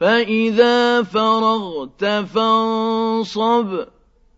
فإذا فرغت فانصب